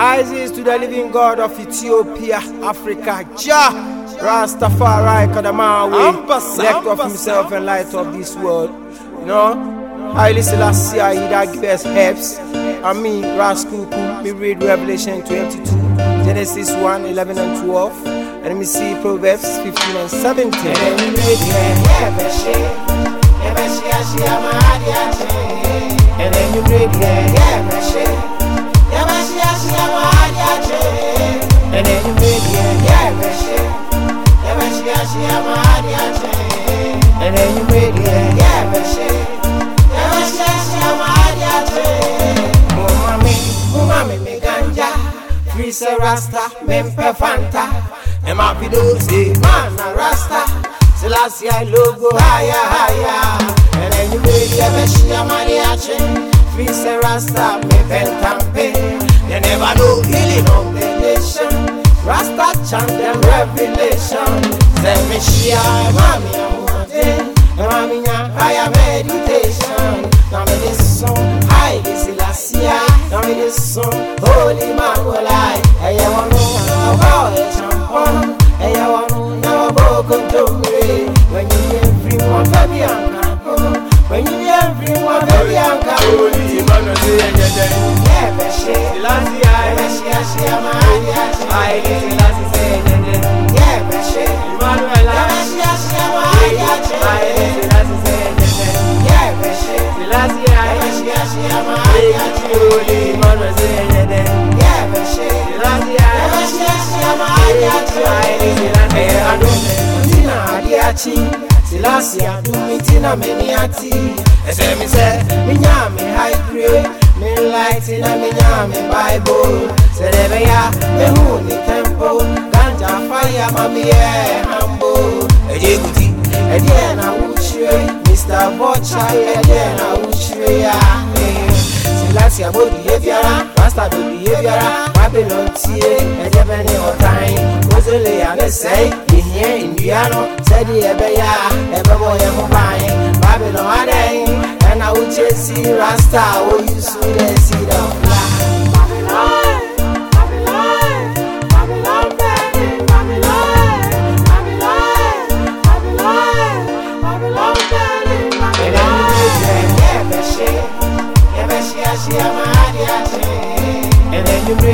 Isis to the living God of Ethiopia, Africa, Jah, Rastafari, Kadamawi, elect of himself and light of this world. You know, Haile Selassie, he that give us helps. And me, Raskuku, me read Revelation 22, Genesis 1, 11 and 12. And me see Proverbs 15 and 17. And and and and se rasta, mempe fanta, ema pido se man a rasta, Selassie I logo higher higher, and then you read, yeah, Beshia mariachi, free se rasta, me pentampe, never know healing of the nation. Rasta chant them revelation. Say me shia, mami amuate, mami higher meditation. Now me this song, I ilasia. Now me this song, holy man will I. Hey, I want adumi tina meniati Ese mi se mi nyame high grade Mi light na mi nyame Bible Ebeya, Mehuni Tempo, Ganja Fire, Mami, e Hambo, Ejeguti, Ediana Uchre, Mr. Bocha, Ediana Uchre, e. Selassie, Abo e Behaviora, Master Abo Behaviora, Babylon Tie, Ejebeni Otain, Mosele, Anese, Ihe, Indiano, Sedi Ebeya, Ebebo Yehobain, Babylon Adain, and I will chase Rasta, oh, you soon see.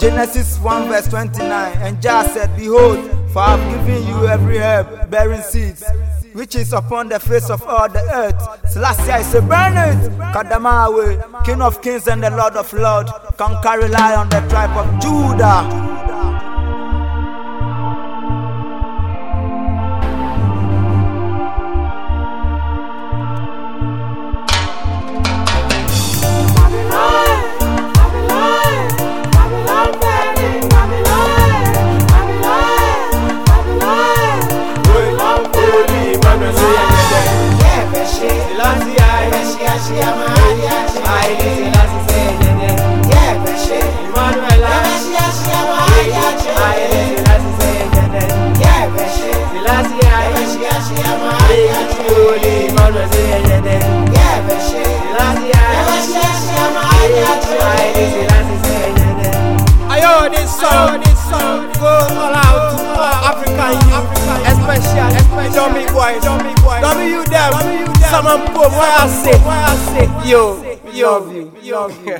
Genesis 1 verse 29. And Jah said, Behold, for I have given you every herb bearing seeds, which is upon the face of all the earth. Selassie, I say, burn it. Kadamawe, King of kings and the Lord of lords, conquer rely on the tribe of Judah. Ayo, this song, this song goes all out to African youth, especially, especially dummy boys, dummy boys, W them, some of them, why I say, why I say, yo, love you, we love you.